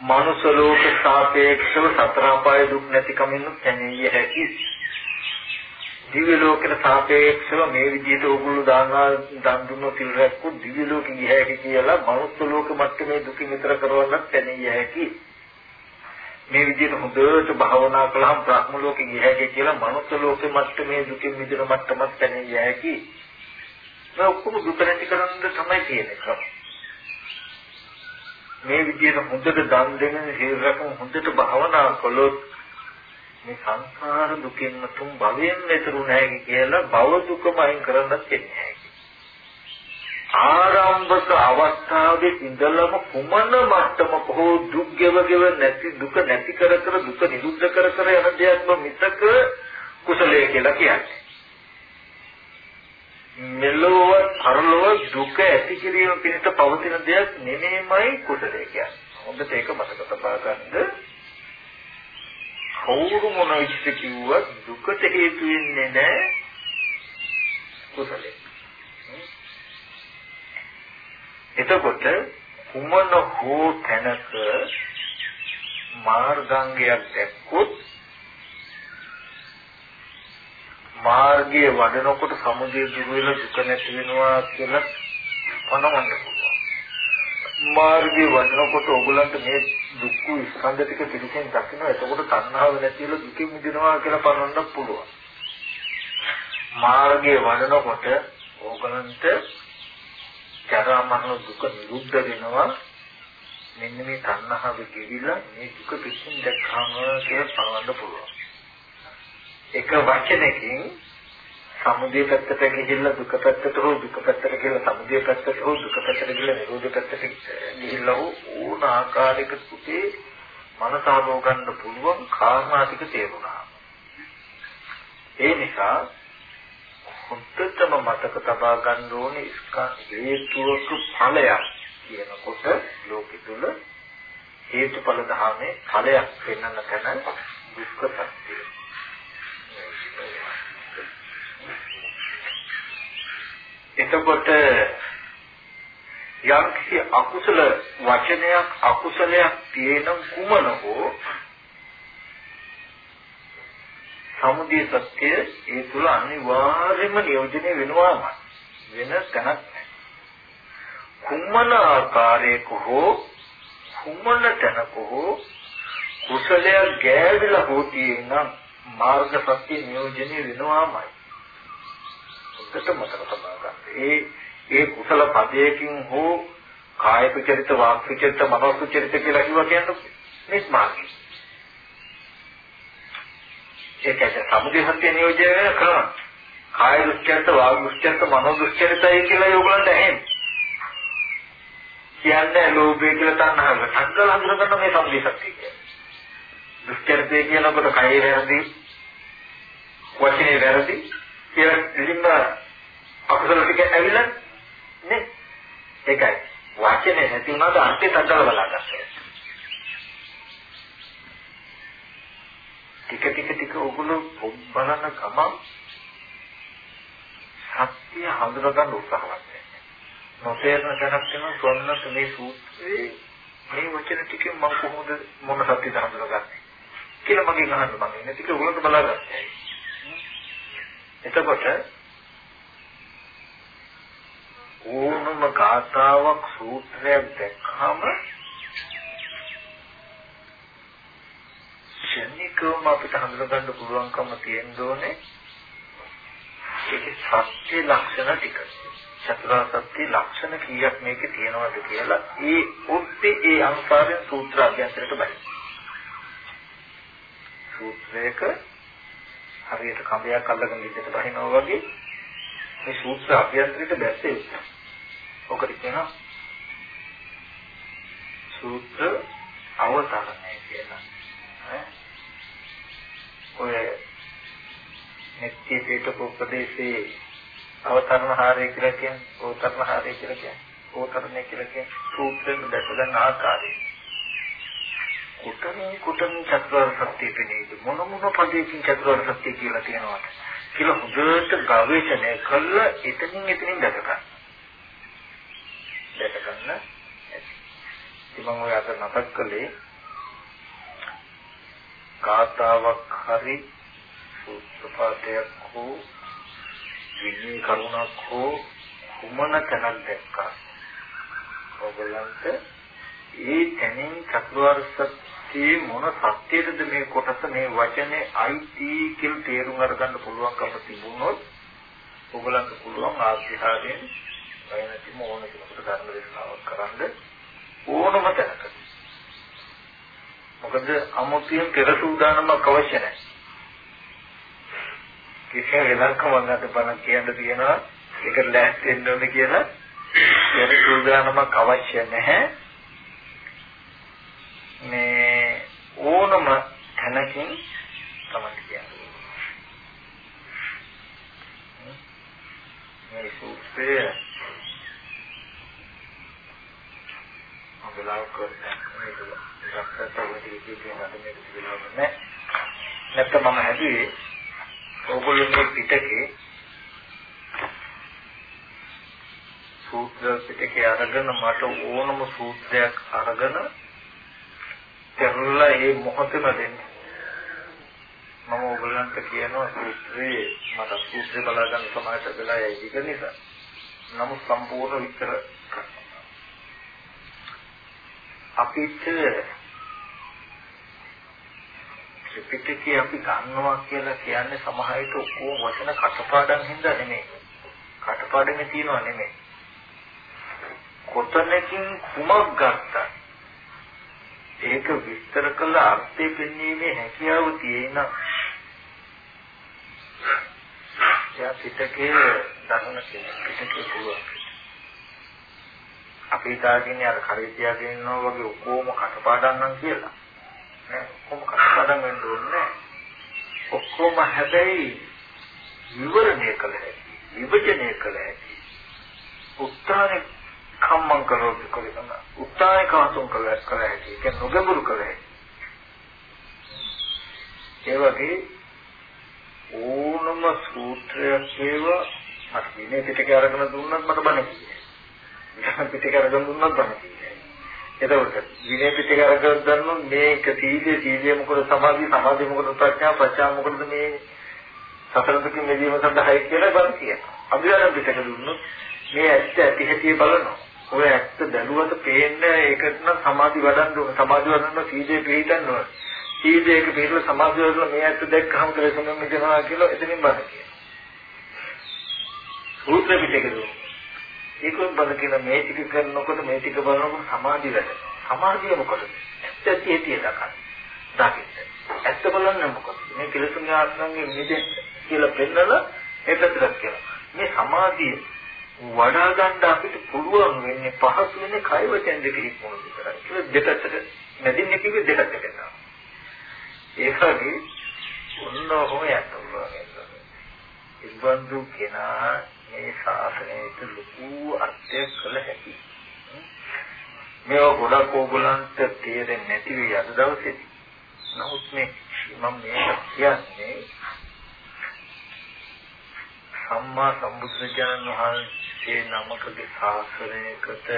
මනුෂ්‍ය ලෝක සාපේක්ෂව සතර අපාය දුක් නැතිකමින් තැනිය හැකි. දිව්‍ය ලෝකෙට සාපේක්ෂව මේ විදිහට ඕගොල්ලෝ දානවා දන් දුන්නොත් සිල් රැක්කොත් දිව්‍ය ලෝකෙ ගිය හැකි කියලා මනුෂ්‍ය ලෝක මට්ටමේ දුක විතර කරවන්නත් තැනිය හැකි. මේ විදිහට හොඳට භාවනා කළාම බ්‍රහ්ම ලෝකෙ ගිය හැකි කියලා මනුස්ස ලෝකෙ මට්ටමේ දුකින් මිදෙන මට්ටමක් දැනෙන්නේ හැකි. මේ ඔක්කොම දුක නැති කරන්න තමයි කියන්නේ. මේ විදිහට හොඳට දන් දෙන හේරකම් හොඳට භාවනා කළොත් මේ සංසාර දුකෙන් තුන් භවයෙන් මෙතරු නැහැ කියලා භව දුකම අයින් කරන්නත් දෙන්නේ ආරම්භක අවස්ථාවේ ඉඳලම කුමන මට්ටමක හෝ දුක් ගෙවගෙව නැති දුක නැති කර කර දුක නිරුද්ධ කර කර යන දෙයක්ම මිසක කුසලයේ කියලා කියන්නේ. මෙලොව පරලොව දුක ඇති කිරීම පිණිස පවතින දෙයක් නෙමෙයිමයි කුසලයේ කියන්නේ. හොඳට ඒක මතක තබා ගන්න. කවුරු මොන විදිහට කිව්වත් දුකට හේතු වෙන්නේ නැහැ කුසලයේ. එතකොට කුමන හෝ තැනක මාර්ගාංගයක් දැක්කොත් මාර්ගයේ වඩනකොට සමුදය දුර වෙන දුක නැති වෙනවා කියලා පනවන්න පුළුවන්. මාර්ගයේ වඩනකොට ඕගලන්ට මේ දුක් ස්කන්ධ ටික පිළිසෙන් දකින්න එතකොට තණ්හාව නැතිවලා දුකෙන් මිදෙනවා කියලා පනවන්න පුළුවන්. මාර්ගයේ වඩනකොට ඕගලන්ට ජරා මරණ දුක නිරුද්ධ වෙනවා මෙන්න මේ තණ්හාව ගෙවිලා මේ දුක පිටින් දැක්කම කියලා පනවන්න පුළුවන්. එක වචනකින් සමුදය පැත්තට ගිහිල්ලා දුක පැත්තට හෝ දුක පැත්තට ගිහිල්ලා සමුදය පැත්තට හෝ දුක පැත්තට ගිහිල්ලා නිරෝධ පැත්තට ගිහිල්ලා ඕන ආකාරයක පුතේ මනස හදව ගන්න පුළුවන් කාරණා ටික තේරුණා. ඒ නිසා හොඳටම මතක තබා ගන්න ඕනේ හේතුවක ඵලයක් කියනකොට ලෝකෙ තුල හේතුඵල ධර්මයේ ඵලයක් වෙන්නන තැන දුක්ඛ සත්‍යය. එතකොට යම් කිසි අකුසල වචනයක් අකුසලයක් තියෙන කුමන හෝ සමුදය සත්‍ය ඒ තුල අනිවාර්යයෙන්ම නියෝජනය වෙනවාමයි වෙන තැනක් කුමන ආකාරයක හෝ කුමන තැනක හෝ කුසලයක් ගෑවිලා හෝ තියෙනම් මාර්ග සත්‍ය නියෝජනය වෙනවාමයි හොඳට මතක තබා ගන්න. ඒ ඒ කුසල පදයකින් හෝ කාය සුචරිත වාක් සුචරිත මනෝ සුචරිත කියලා කිව්වා කියන්නේ මේ මාර්ගය. ඒකද සමුදය සත්‍ය නියෝජනය කරනවා. කාය දුස්චරිත වාග් දුස්චරිත මනෝ දුස්චරිතයි කියලා ඒගොල්ලන්ට ඇහෙන්නේ. කියන්නේ ලෝභය කියලා තණ්හාව. සංකල්ප හඳුනගන්න මේ සමුදය සත්‍ය කියන්නේ. දුස්චරිතය කියනකොට කයේ වැරදි වචනේ වැරදි කියලා ඉතින් අකුසල ටික ඇවිල්ලා නේ ඒකයි වචනේ නැති වුණාද අන්තිම තත්ත්වල බලාගන්න ටික ටික ටික ඔගොල්ලෝ බලන ගමන් සත්‍ය හඳුනා ගන්න උත්සාහවත් වෙනවා. නොතේරෙන දැනක් වෙන සොන්නත් මේ සූත්‍රයේ මේ වචන ටිකෙන් මම කොහොමද මොන සත්‍යද හඳුනාගන්නේ කියලා මගෙන් අහන්න මම ඉන්නේ. ටික ඔයගොල්ලෝ බලාගන්න. එතකොට ඕනම ගාථාවක් සූත්‍රයක් දැක්කම ශනිකවම අපිට හඳුනගන්න පුළුවන්කම තියෙන්න ඕනේ ඒකේ සත්‍ය ලක්ෂණ ටික. චතුරාර්ය සත්‍ය ලක්ෂණ කීයක් මේකේ තියෙනවද කියලා ඒ ඔස්සේ ඒ අනුසාරයෙන් සූත්‍ර අභ්‍යන්තරයට බලන්න. සූත්‍රයක හරියට කඹයක් අල්ලගෙන ඉඳලා බහිනවා වගේ මේ සූත්‍ර අභ්‍යන්තරයට බැස්සේ ඔකට කියනවා සූත්‍ර අවතරණය කියලා. ඔය නිත්‍ය පිටක උපදේශේ අවතරණහාරය කියලා කියන්නේ අවතරණහාරය කියලා කියන්නේ අවතරණය කියලා කියන්නේ සූත්‍රයෙන් දැක ගන්න ආකාරය. කුටමින් කුටමින් චතුරාර්ය සත්‍ය පිළිද මොන මොන පදයකින් චතුරාර්ය සත්‍ය කියලා කියනවාද කියලා හොඳට ගවේෂණය කළා එතනින් එතනින් දැක ගන්න. දැක ගන්න. ඉතින් මම ඔය අද මතක් කළේ කාතාවක් හරි සූත්‍රපාතයක් හෝ විනය කරුණක් හෝ කුමන තැනක් දැක්කා. ඔයගලන්ට ඒ තැනින් චතුරාර්ය සත්‍යයේ මොන සත්‍යයද මේ කොටස මේ වචනේ අයිති කියලා තේරුම් අරගන්න පුළුවන්කම තිබුණොත් ඔයගලන්ට පුළුවන් ආධ්‍යාත්මයෙන් බය නැතිම ඕන කෙනෙකුට ධර්ම දේශනාවක් කරන්න ඕනම තැනක. මොකද අමුතියෙන් පෙර සූදානමක් අවශ්‍ය නැහැ. කිසිම වෙනස්කමක් නැත බණ කියන්න තියෙනවා ඒකට ලෑස්ති වෙන්න ඕනේ කියලා පෙර සූදානමක් අවශ්‍ය නැහැ. මේ ඕනම තැනකින් තමයි කියන්නේ. මේ සූත්‍රය අපලාව කරන්නේ නැත්නම් මම හැදුවේ ඕගොල්ලෝ පිටකේ සූත්‍ර පිටකේ අරගෙන මට ඕනම සූත්‍රයක් අරගෙන කරලා ඒ මොහොතේම දෙන්න. මම ඔයගොල්ලන්ට ඒගොල්ලන්ට කියනවා සූත්‍රේ මට සූත්‍රේ බලා ගන්න සමාජයට වෙලා යයි ඒක නිසා. නමුත් සම්පූර්ණ විතර අපිට ත්‍රිපිටකය අපි ගන්නවා කියලා කියන්නේ සමහර විට ඔක්කොම වචන කටපාඩම් හින්දා නෙමෙයි. කටපාඩමේ තියනවා නෙමෙයි. කොතනකින් කුමක් ගත්තා ඒක විස්තර කළ අර්ථය පෙන්වීමේ හැකියාව තියෙන එයා පිටකේ දරන පිටකේ පුළුවන් අපි හිතාගෙන අර කරේ තියාගෙන ඉන්නවා වගේ ඔක්කොම කටපාඩම් නම් කියලා. නෑ ඔක්කොම කටපාඩම් වෙන්න ඕනේ ඔක්කොම හැබැයි විවරණය කළ හැකි විභජනය කළ හැකි. උත්තරේ කම්මං කරොත් කොහෙද උත්තාය කාතුම් කළ කළ හැකි. ඒක නොගඹුරු කළ හැකි. ඒ වගේ ඕනම සූත්‍රයක් ඒවා මට විනය පිටක අරගෙන දුන්නත් මට බණ කියන්නේ. විනය පිටක අරගෙන දුන්නත් බණ කියන්නේ. එතකොට විනය පිටක අරගෙන දන්නොත් මේක සීලය සීලය මොකද සමාධි සමාධි මොකද ප්‍රඥා ප්‍රඥා මොකද මේ සතර දුකින් මිදීම සඳහායි කියලා බණ කියනවා. අභිධර්ම පිටක දුන්නොත් මේ ඇත්ත ඇති හැටි බලනවා. ඔය ඇත්ත දැනුවත පේන්නේ ඒකට නම් සමාධි වඩන්න ඕන. සමාධි වඩන්න සීලේ පිළිතන්න ඕන. සීලේක පිළිල සමාධි වඩලා මේ ඇත්ත දැක්කහම කෙලෙසුන් මිදෙනවා කියලා එතනින් බණ කියනවා. සූත්‍ර පිටකේ ඒකෙන් බණ කියන මේ ටික කරනකොට මේ ටික බලනකොට සමාධි වැඩ. සමාධිය මොකද? ඇත්ත ඇති දකන. දකින්න. ඇත්ත බලන්න මොකද? මේ කෙලෙසුන් ආත්මයෙන් මිදෙන්න කියලා පෙන්නලා ඒ පැත්තට කියනවා. මේ සමාධිය වඩා ගන්න අපිට පුළුවන් වෙන්නේ පහසු වෙන්නේ කය වචන දෙක ඉක්මනට විතරයි. ඒක දෙකකට නැදින්නේ කිව්වේ දෙකකට කරනවා. ඒකගේ ඔන්න ඔහොම යන්න පුළුවන්. ඉබ්බන්දු කෙනා මේ ශාසනයට ලොකු අර්ථයක් කළ හැකි. මේව ගොඩක් ඕගලන්ට තේරෙන්නේ නැති වෙයි අද දවසේදී. නමුත් මේ මම මේ කියන්නේ සම්මා සම්බුදුරජාණන් වහන්සේ නමකගේ ශාසනයකට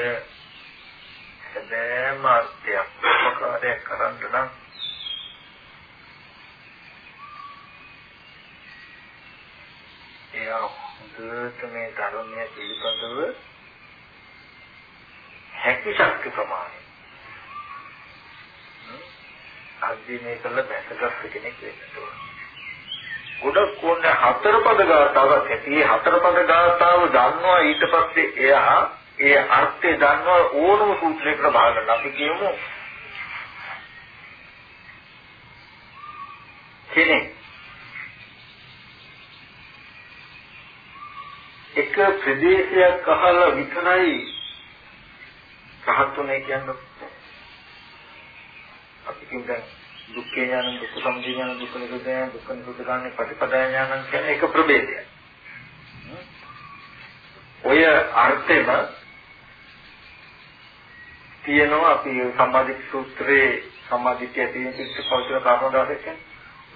හැබෑම අර්ථයක් උපකාරයක් කරන්න නම් එයා හොඳට මේ ධර්මය පිළිබඳව හැකි ශක්ති ප්‍රමාණය අධ්‍යයනය කළ බැසගත් කෙනෙක් වෙන්න ඕන. ගොඩක් ඕනේ හතර පද ගාතාවක් ඇති. මේ හතර පද ගාතාව දන්නවා ඊට පස්සේ එයා ඒ අර්ථය දන්නවා ඕනම සූත්‍රයකට බලන්න. අපි කියමු කෙනෙක් එක ප්‍රදේශයක් අහලා විතරයි රහත්ුනේ කියන්නේ අපි කියමු දුක්ඛ ඥාන දුක්ඛ සමුදය ඥාන දුක්ඛ නිරෝධ ඥාන දුක්ඛ නිරෝධ ගාමී ප්‍රතිපදා ඥාන කියන එක ප්‍රභේදයක්. ඔය අර්ථෙම තියෙනවා අපි සම්මාදිට සූත්‍රයේ සම්මාදිට්ඨිය තියෙන පිට පෞද්ගල කාරණා දාසයෙන්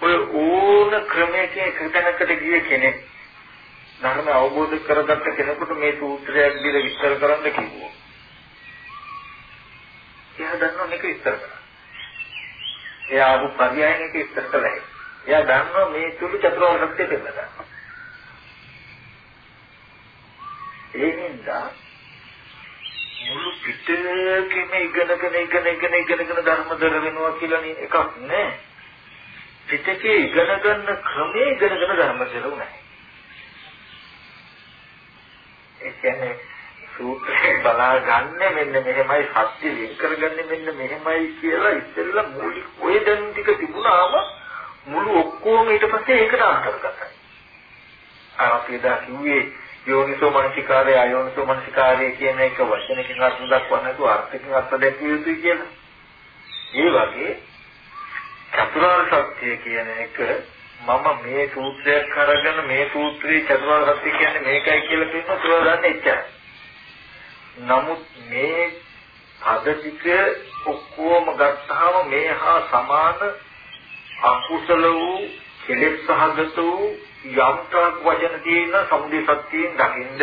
ඔය ඕන ක්‍රමයකින් එකතැනකට ගිය කෙනෙක් ධර්ම අවබෝධ කරගත්ත කෙනෙකුට මේ සූත්‍රයක් දිලා විස්තර කරන්න කිව්වොත් එයා දන්නවා මේක විස්තර කරන්න. එයා ආපු පරියයනක ඉස්සර කළා. එයා දන්නවා මේ තුළු චතුරාර්ය සත්‍ය පෙන්නනවා. ඒ හින්දා මුළු පිටකෙම ඉගෙනගෙන ඉගෙන ඉගෙන ඉගෙනගෙන ධර්මදර වෙනවා කියලා එකක් නෑ. පිටකේ ඉගෙන ගන්න ක්‍රමයේ ඉගෙනගෙන ධර්මදර උනායි. කියන්නේ සූත්‍රය බලා ගන්න මෙන්න මෙහෙමයි සත්‍ය වෙන් කරගන්නේ මෙන්න මෙහෙමයි කියලා ඉස්සෙල්ලා මූලික ඔය දැන් ටික තිබුණාම මුළු ඔක්කොම ඊට පස්සේ ඒකට අන්තර්ගතයි. අර අපි දා කිව්වේ යෝනිසෝ මනසිකාරය අයෝනිසෝ මනසිකාරය කියන එක වචනකින් අර්ථ දක්වන්න තු අර්ථකින් අර්ථ දැක්විය යුතුයි කියලා. ඒ වගේ චතුරාර්ය සත්‍ය කියන එක මම මේ සූත්‍රයක් අරගෙන මේ සූත්‍රයේ චතුරාර්ය සත්‍ය කියන්නේ මේකයි කියලා කියනවා කියලා දන්නේ එච්චරයි. නමුත් මේ පද ටික ඔක්කොම ගත්තාම මේ හා සමාන අකුසල වූ කෙලෙස් සහගත වූ යම්තාක් වචන තියෙන සමුදය සත්‍යයෙන් දකින්ද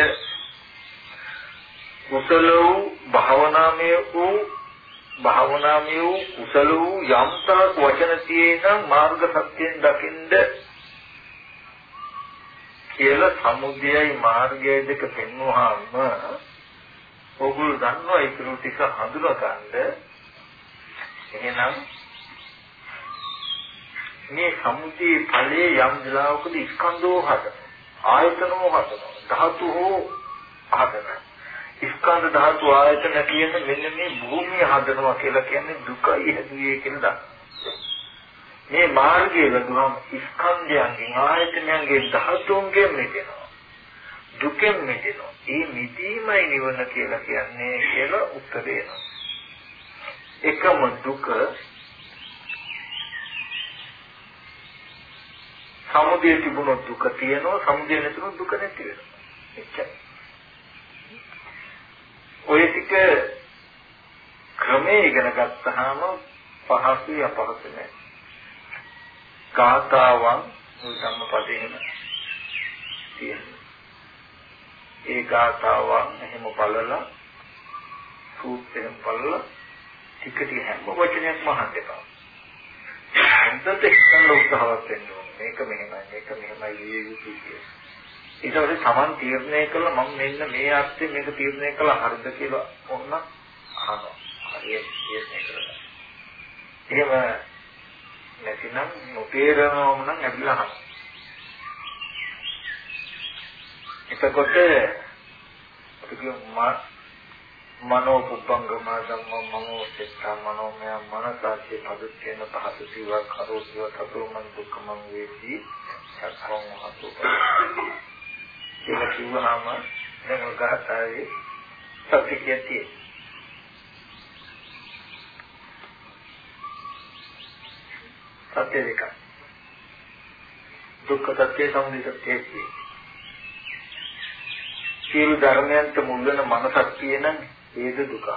කුසල වූ භාවනාමය වූ භාවනාමය වූ කුසල වූ යම්තාක් වචන තියෙන මාර්ග සත්‍යයෙන් දකින්ද කියලා සමුදයයි මාර්ගය දෙක පෙන්වුවාම ඔගොල්ලෝ දන්නවා ඒක ටික හඳුනා ගන්න එහෙනම් මේ සමුදේ ඵලයේ යම් දලාවකදී ස්කන්ධෝ හදන ආයතනෝ හදන ධාතු හෝ හදන ස්කන්ධ ධාතු ආයතන කියන්නේ මෙන්න මේ භූමිය හදනවා කියලා කියන්නේ දුකයි හැදුවේ කියලා මේ මාර්ගයේ ලැබුණාම ස්කන්ධයන්ගෙන් ආයතනයන්ගේ ධාතුන්ගෙන් මිදෙනවා. දුකෙන් මිදෙනවා. ඒ මිදීමයි නිවන කියලා කියන්නේ කියලා උත්තර එකම දුක සමුදය තිබුණොත් දුක තියෙනවා සමුදය නැතුනොත් දුක නැති වෙනවා. එච්චරයි. ඔය ටික ක්‍රමයේ ඉගෙන ගත්තාම පහසුයි අපහසු නැහැ ගාථාවන් ධම්මපදේන තියෙනවා ඒ ගාථාවන් එහෙම බලලා සූත්‍රයෙන් බලලා ටික ටික හැම වචනයක්ම අහන්න එපා හොඳට හිතන්න උත්සාහවත් වෙන්න ඕනේ. මේක මෙහෙමයි, මේක මෙහෙමයි විය යුතුයි කියලා. ඊට පස්සේ Taman තීරණය කළා මම මෙන්න මේ අර්ථයෙන් මේක තීරණය කළා හරිද කියලා ඔන්න අහනවා. හරියට තීරණය කරලා. එහෙම නැතිනම් නොතේරෙනවම නම් ඇවිල්ලා අහනවා. එතකොට අපි කියමු මනෝ පුබ්බංගම ධම්ම මනෝ චිත්ත මනෝමය මනසාචි පදුච්චේන පහසුතිව කරෝතිව තතෝ මන් දුක්ඛමං වේති සක්ඛං හතුප ඒක කිව්වහම දැන් ඔගහතාවේ සත්‍යකයති සත්‍ය දෙක දුක්ඛ සත්‍ය සමුදය සත්‍යයි සියලු ධර්මයන්ට මුල් වෙන මනසක් තියෙනනේ ඒද දුක.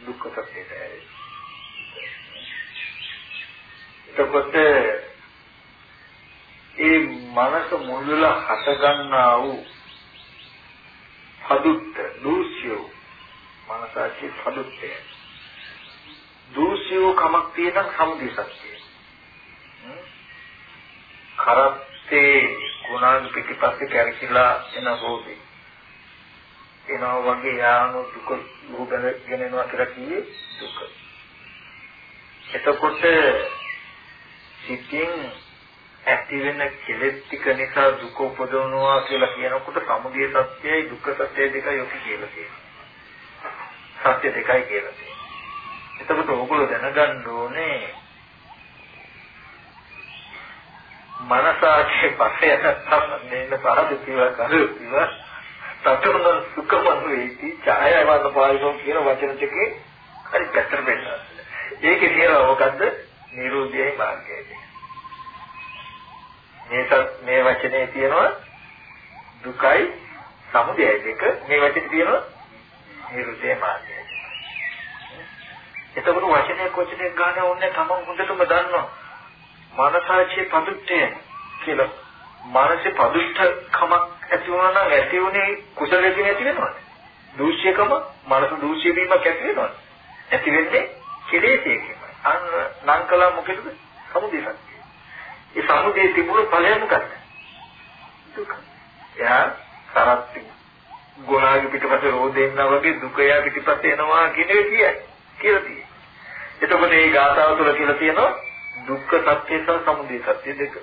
දුක්ඛ සත්‍යයට ඇරෙයි. එතකොට ඒ මනස මුල්වලා හටගන්නා වූ පදුත්ත දූෂ්‍යෝ. මනසාචි පදුත්තය දූෂ්‍යෝ කමක් තියෙන සමුදය සත්‍යය. කරත්තේ ගුණාන් පිටිපස්සේ කැරකිලා එන බෝධි එනවා වගේ යානු දුක රූපගෙන එනවා කියලා කියේ දුක. එතකොට සිතින් ඇති වෙන කෙලෙස් ටික නිසා දුක උපදවනවා කියලා කියනකොට සමුදය සත්‍යයි දුක්ඛ සත්‍යයි දෙකයි ඔක කියලා තියෙනවා. සත්‍ය දෙකයි කියලා තියෙනවා. එතකොට ඕගොල්ලෝ දැනගන්න ඕනේ මනසාගේ පස්සේ නැත්තම් නේන පහද කියලා කරුවා සතරන සුඛමන් වේති ඡායාවන් පායනෝ කියන වචන දෙකේ හරි පැත්තට වෙනවා. ඒකේ තියෙනවා මොකද්ද? නිරෝධයයි මාර්ගයයි. මේක මේ වචනේ තියෙනවා දුකයි සමුදයයි දෙක මේ වචනේ තියෙනවා නිරෝධය මාර්ගයයි. එතකොට වචනයක් වචනයක් ගන්න ඕනේ තමන් හොඳටම දන්නවා. මනසාචේ පදුත්තේ කියලා මානසික පදුෂ්ඨ කමක් ඇති වුණා නම් ඇති උනේ කුසලයෙන් ඇති වෙනවද? දූෂ්‍යකම මනස දූෂ්‍ය වීමක් ඇති වෙනවද? ඇති වෙන්නේ කෙලෙසේකින්. අන්න නම් කළා මොකද? සමුදය සත්‍යය. ඒ සමුදය තිබුණු ඵලය මොකක්ද? දුක. එයා සරත් ගුණාගේ පිටපස්සේ රෝදෙන්න වගේ දුක යා පිටපස්සේ එනවා කියන එක කියයි. කියලා තියෙනවා. එතකොට මේ ගාථාව තුළ කියලා තියෙනවා දුක්ඛ සත්‍ය සහ සමුදය සත්‍ය දෙක.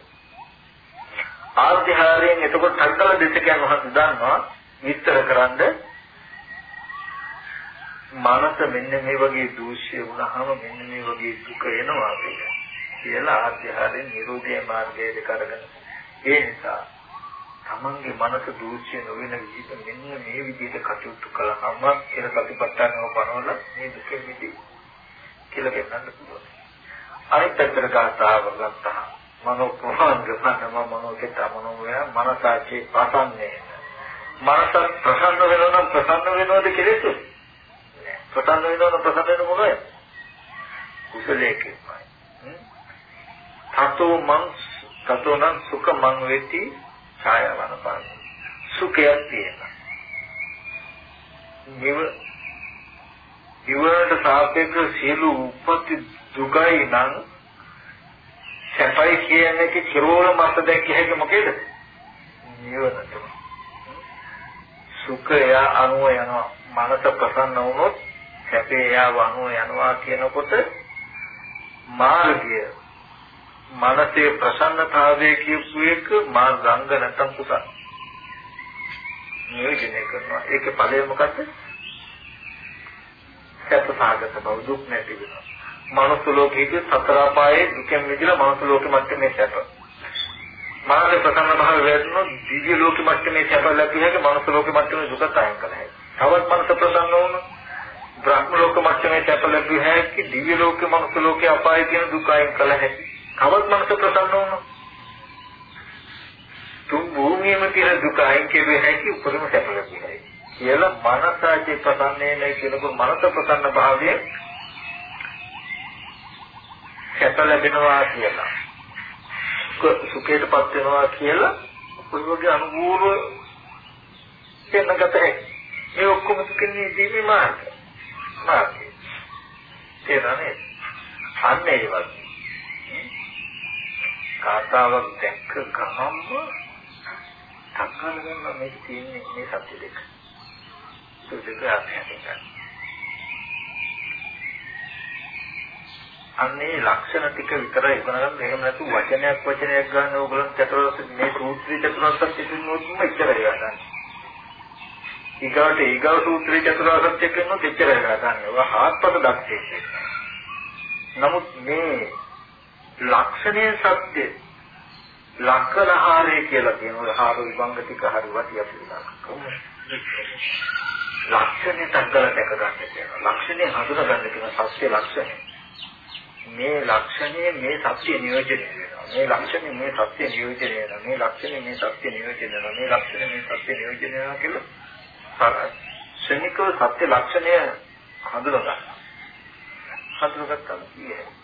ආධ්‍යාරයෙන් එතකොට සංකල දෙසකයන් වහන්සේ දන්නවා විස්තර කරන්ද මනස මෙන්න මේ වගේ දූෂ්‍ය වුණාම මෙන්න මේ වගේ දුක එනවා කියලා ආධ්‍යාරයෙන් නිරෝධය මාර්ගයේ කරගෙන ඒ නිසා තමන්ගේ මනස දූෂ්‍ය නොවන විදිහට මෙන්න මේ විදිහට කටයුතු කළාම කියලා ප්‍රතිපත්තනව බලවල මේ දුක මිදී කියලා කියන්න පුළුවන්. අනිත් පැත්තට ගාථාව ගත්තා. මනෝ ප්‍රහංගම මනෝ කෙත මනෝය මනසාචේ ප්‍රසන්නේ මනස ප්‍රසන්න වෙනවා නම් ප්‍රසන්න වෙනවද කෙලෙස ප්‍රසන්න වෙනවනම් ප්‍රසන්න වෙන මොනවද? කුසලයේ කියයි තතෝ මං තතෝ නම් සුඛ මං වෙති ඡායවන පාන සුඛයක් තියෙනවා. නිව නිවනට සාපේක්ෂ සියලු උපත් දුකයි නම් සැපයි කියන එක කිරෝල මත දැක්ක හැකි මොකේද? නිවනට. සුඛය අනුව යනවා. මනස ප්‍රසන්න වුණොත් සැපේ යාව අනුව යනවා කියනකොට මාර්ගය මනසේ ප්‍රසන්නතාවයේ කියපු එක මාර්ගංග නැත්තම් කුසල නියෝජනය කරනවා. ඒකේ ඵලය මොකද්ද? සැප සාගත බව දුක් නැති වෙනවා. මනුස්ස ලෝකයේ සතර අපායේ දුකෙන් මිදලා මනුස්ස ලෝකෙ මැත්තේ සැප. මාර්ග ප්‍රසන්න භාවය වැඩිනොත් දිව්‍ය ලෝකෙ මැත්තේ සැප ලැබිය හැකි මනුස්ස ලෝකෙ මැත්තේ දුක අයින් කළ හැකි. තවත් මනස ප්‍රසන්න වුණොත් බ්‍රහ්ම ලෝක මට්ටමේ සැප ලැබුව හැකි දිව්‍ය ලෝකේ මනුස්ස ලෝකේ අපාය කියන දුක අයින් කළ හැකි. කවත් මනස ප්‍රසන්න වුණා. තුන් භූමියේම තියෙන දුක අයින් කෙරුවේ හැකි උපරිම සැප ලැබුවයි. කියලා මනසාචේ ප්‍රසන්නේ නැහැ කියනකොට මනස ප්‍රසන්න භාවය සැප ලැබෙනවා කියලා. සුඛයටපත් වෙනවා කියලා ඔය වගේ අනුභව වෙනකට මේ ඔක්කොම කියන්නේ දීමේ මාර්ගය. මාර්ගය. තේරෙන්නේ? අන්න ඒ වගේ. කාතාවක් දැක්ක ගමන්ම සංකල්ප ගන්න මේ තියෙන්නේ මේ සත්‍ය දෙක. සුදුක අධ්‍යයනය. අන්නේ ලක්ෂණ ටික විතරයි ඉගෙන ගන්න. එහෙම නැතු වචනයක් වචනයක් ගන්න ඕගලන් චතුරාර්ය මේ සූත්‍රී චතුරාර්ය සත්‍ය තුනොත්ම ඉච්චරයි ගන්න. ඊගාට ඊගාව සූත්‍රයේ චතුරාර්ය සත්‍ය කියනොත් එච්චරයි ගන්න. ඒවා හාත්පස දක්ෂේ. නමුත් මේ ලක්ෂණයේ සත්‍ය ලක්කනහාරය කියලා කියනවා. හාර විභංග ටික හරි වටිය පිළිගන්න. ලක්ෂණේ තංගල දැක ගන්න කියනවා. ලක්ෂණේ හඳුනා ගන්න කියන සත්‍ය ලක්ෂණය. මේ ලක්ෂණය මේ සත්‍ය නියෝජනය වෙනවා. මේ ලක්ෂණය මේ සත්‍ය නියෝජනය වෙනවා. මේ ලක්ෂණය මේ සත්‍ය නියෝජනය වෙනවා. මේ ලක්ෂණය මේ සත්‍ය නියෝජනය වෙනවා කියලා ශනිකව සත්‍ය ලක්ෂණය හඳුනා ගන්න. හඳුනාගත්තම කියේ.